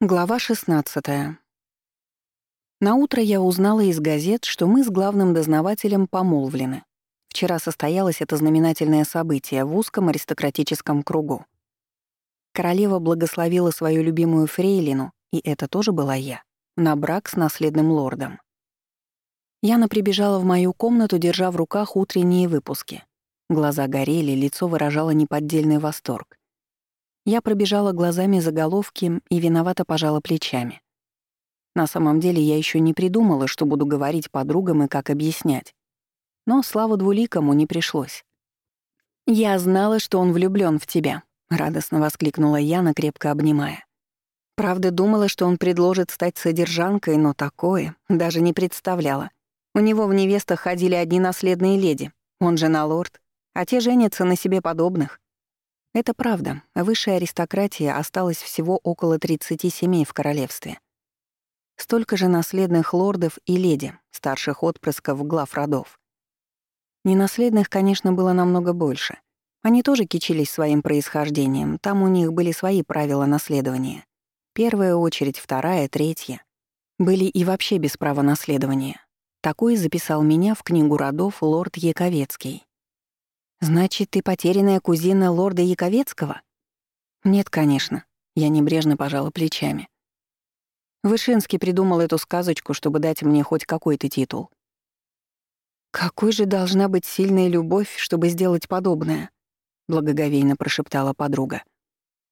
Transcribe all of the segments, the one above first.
Глава 16. На утро я узнала из газет, что мы с главным дознавателем помолвлены. Вчера состоялось это знаменательное событие в узком аристократическом кругу. Королева благословила свою любимую фрейлину, и это тоже была я, на брак с наследным лордом. Яна прибежала в мою комнату, держа в руках утренние выпуски. Глаза горели, лицо выражало неподдельный восторг. Я пробежала глазами заголовки и виновато пожала плечами. На самом деле я еще не придумала, что буду говорить подругам и как объяснять. Но слава двуликому не пришлось. «Я знала, что он влюблён в тебя», — радостно воскликнула Яна, крепко обнимая. Правда, думала, что он предложит стать содержанкой, но такое даже не представляла. У него в невестах ходили одни наследные леди, он же на лорд, а те женятся на себе подобных. Это правда. Высшая аристократия осталась всего около 30 семей в королевстве. Столько же наследных лордов и леди, старших отпрысков глав родов. Ненаследных, конечно, было намного больше. Они тоже кичились своим происхождением, там у них были свои правила наследования. Первая очередь, вторая, третья. Были и вообще без права наследования. Такой записал меня в книгу родов лорд Яковецкий. «Значит, ты потерянная кузина лорда Яковецкого?» «Нет, конечно». Я небрежно пожала плечами. Вышинский придумал эту сказочку, чтобы дать мне хоть какой-то титул. «Какой же должна быть сильная любовь, чтобы сделать подобное?» — благоговейно прошептала подруга.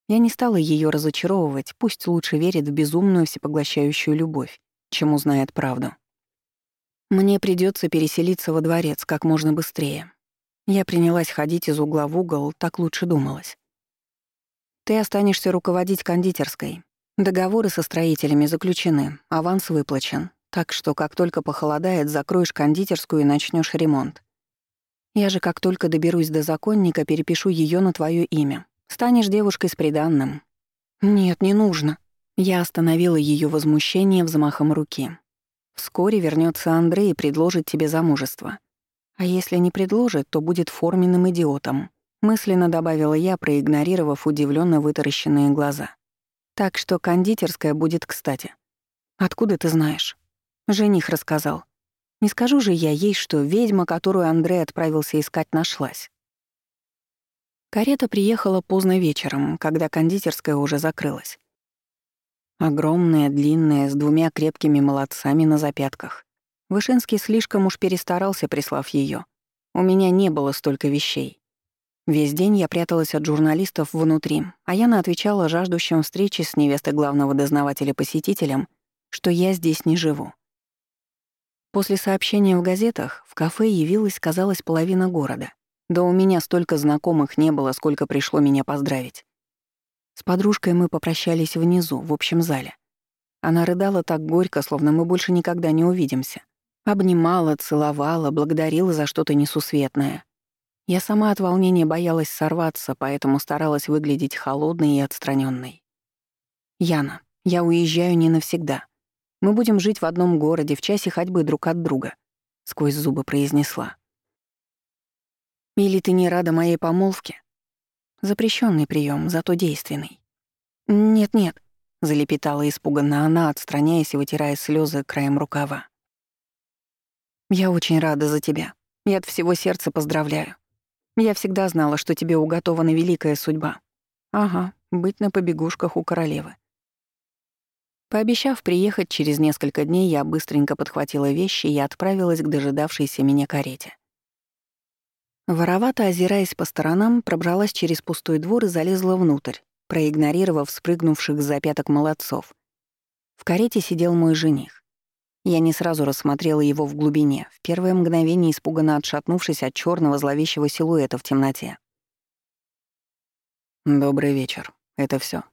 Я не стала ее разочаровывать, пусть лучше верит в безумную всепоглощающую любовь, чем узнает правду. Мне придется переселиться во дворец как можно быстрее, я принялась ходить из угла в угол, так лучше думалось. Ты останешься руководить кондитерской. Договоры со строителями заключены, аванс выплачен. Так что, как только похолодает, закроешь кондитерскую и начнешь ремонт. Я же, как только доберусь до законника, перепишу ее на твое имя. Станешь девушкой с приданным. Нет, не нужно. Я остановила ее возмущение взмахом руки. Вскоре вернется Андрей и предложит тебе замужество. А если не предложит, то будет форменным идиотом. Мысленно добавила я, проигнорировав удивленно вытаращенные глаза. Так что кондитерская будет кстати. Откуда ты знаешь? Жених рассказал. Не скажу же я ей, что ведьма, которую Андрей отправился искать, нашлась. Карета приехала поздно вечером, когда кондитерская уже закрылась. Огромная, длинная, с двумя крепкими молодцами на запятках. Вышинский слишком уж перестарался, прислав ее. У меня не было столько вещей. Весь день я пряталась от журналистов внутри, а Яна отвечала жаждущим встречи с невестой главного дознавателя-посетителем, что я здесь не живу. После сообщения в газетах в кафе явилась, казалось, половина города. Да у меня столько знакомых не было, сколько пришло меня поздравить. С подружкой мы попрощались внизу, в общем зале. Она рыдала так горько, словно мы больше никогда не увидимся. Обнимала, целовала, благодарила за что-то несусветное. Я сама от волнения боялась сорваться, поэтому старалась выглядеть холодной и отстраненной. «Яна, я уезжаю не навсегда. Мы будем жить в одном городе, в часе ходьбы друг от друга», — сквозь зубы произнесла. «Или ты не рада моей помолвке?» Запрещенный прием, зато действенный. «Нет-нет», — залепетала испуганно она, отстраняясь и вытирая слезы краем рукава. Я очень рада за тебя. И от всего сердца поздравляю. Я всегда знала, что тебе уготована великая судьба. Ага, быть на побегушках у королевы. Пообещав приехать через несколько дней, я быстренько подхватила вещи и отправилась к дожидавшейся меня карете. Воровато озираясь по сторонам, пробралась через пустой двор и залезла внутрь, проигнорировав спрыгнувших с запяток молодцов. В карете сидел мой жених. Я не сразу рассмотрела его в глубине, в первое мгновение испуганно отшатнувшись от черного зловещего силуэта в темноте. «Добрый вечер. Это все.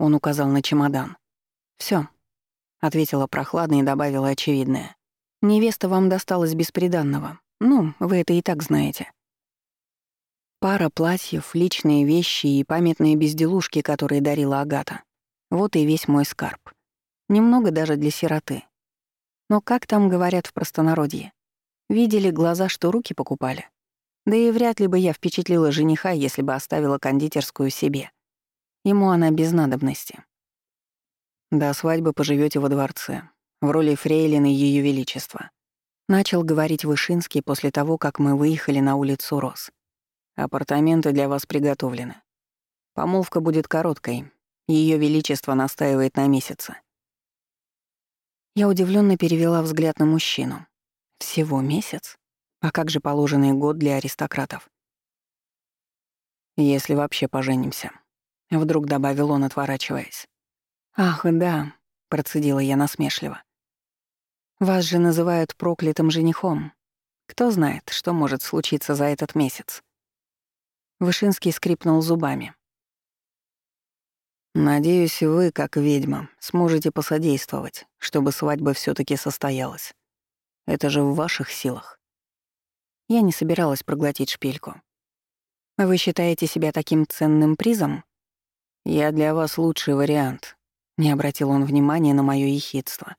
Он указал на чемодан. Все, ответила прохладно и добавила очевидное. «Невеста вам досталась бесприданного. Ну, вы это и так знаете». Пара платьев, личные вещи и памятные безделушки, которые дарила Агата. Вот и весь мой скарб. Немного даже для сироты. Но как там говорят в простонародье? Видели глаза, что руки покупали? Да и вряд ли бы я впечатлила жениха, если бы оставила кондитерскую себе. Ему она без надобности. До свадьбы поживете во дворце, в роли фрейлины Ее Величества. Начал говорить Вышинский после того, как мы выехали на улицу Рос. Апартаменты для вас приготовлены. Помолвка будет короткой. Ее Величество настаивает на месяце. Я удивленно перевела взгляд на мужчину. Всего месяц? А как же положенный год для аристократов? Если вообще поженимся. Вдруг добавил он, отворачиваясь. «Ах, да», — процедила я насмешливо. «Вас же называют проклятым женихом. Кто знает, что может случиться за этот месяц?» Вышинский скрипнул зубами. «Надеюсь, вы, как ведьма, сможете посодействовать, чтобы свадьба все таки состоялась. Это же в ваших силах». Я не собиралась проглотить шпильку. «Вы считаете себя таким ценным призом?» «Я для вас лучший вариант», — не обратил он внимания на моё ехидство.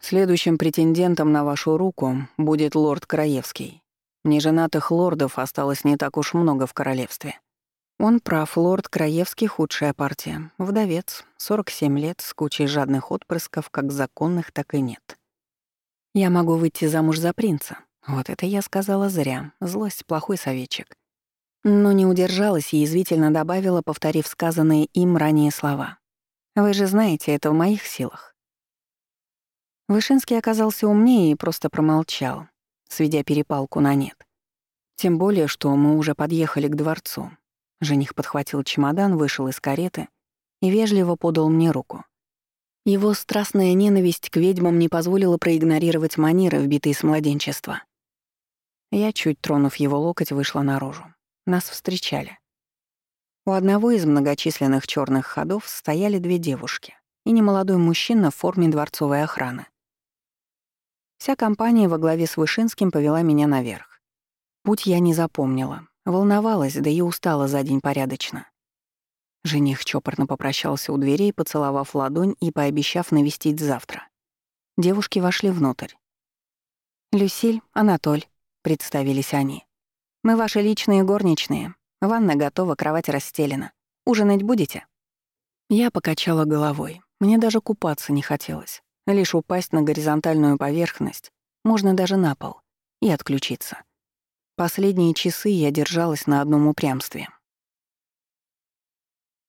«Следующим претендентом на вашу руку будет лорд Краевский. Неженатых лордов осталось не так уж много в королевстве». Он прав, лорд Краевский — худшая партия. Вдовец, 47 лет, с кучей жадных отпрысков, как законных, так и нет. Я могу выйти замуж за принца. Вот это я сказала зря. Злость — плохой советчик. Но не удержалась и язвительно добавила, повторив сказанные им ранее слова. «Вы же знаете, это в моих силах». Вышинский оказался умнее и просто промолчал, сведя перепалку на нет. Тем более, что мы уже подъехали к дворцу. Жених подхватил чемодан, вышел из кареты и вежливо подал мне руку. Его страстная ненависть к ведьмам не позволила проигнорировать манеры, вбитые с младенчества. Я, чуть тронув его локоть, вышла наружу. Нас встречали. У одного из многочисленных черных ходов стояли две девушки и немолодой мужчина в форме дворцовой охраны. Вся компания во главе с Вышинским повела меня наверх. Путь я не запомнила, Волновалась, да и устала за день порядочно. Жених чопорно попрощался у дверей, поцеловав ладонь и пообещав навестить завтра. Девушки вошли внутрь. «Люсиль, Анатоль», — представились они. «Мы ваши личные горничные. Ванна готова, кровать расстелена. Ужинать будете?» Я покачала головой. Мне даже купаться не хотелось. Лишь упасть на горизонтальную поверхность, можно даже на пол, и отключиться. Последние часы я держалась на одном упрямстве.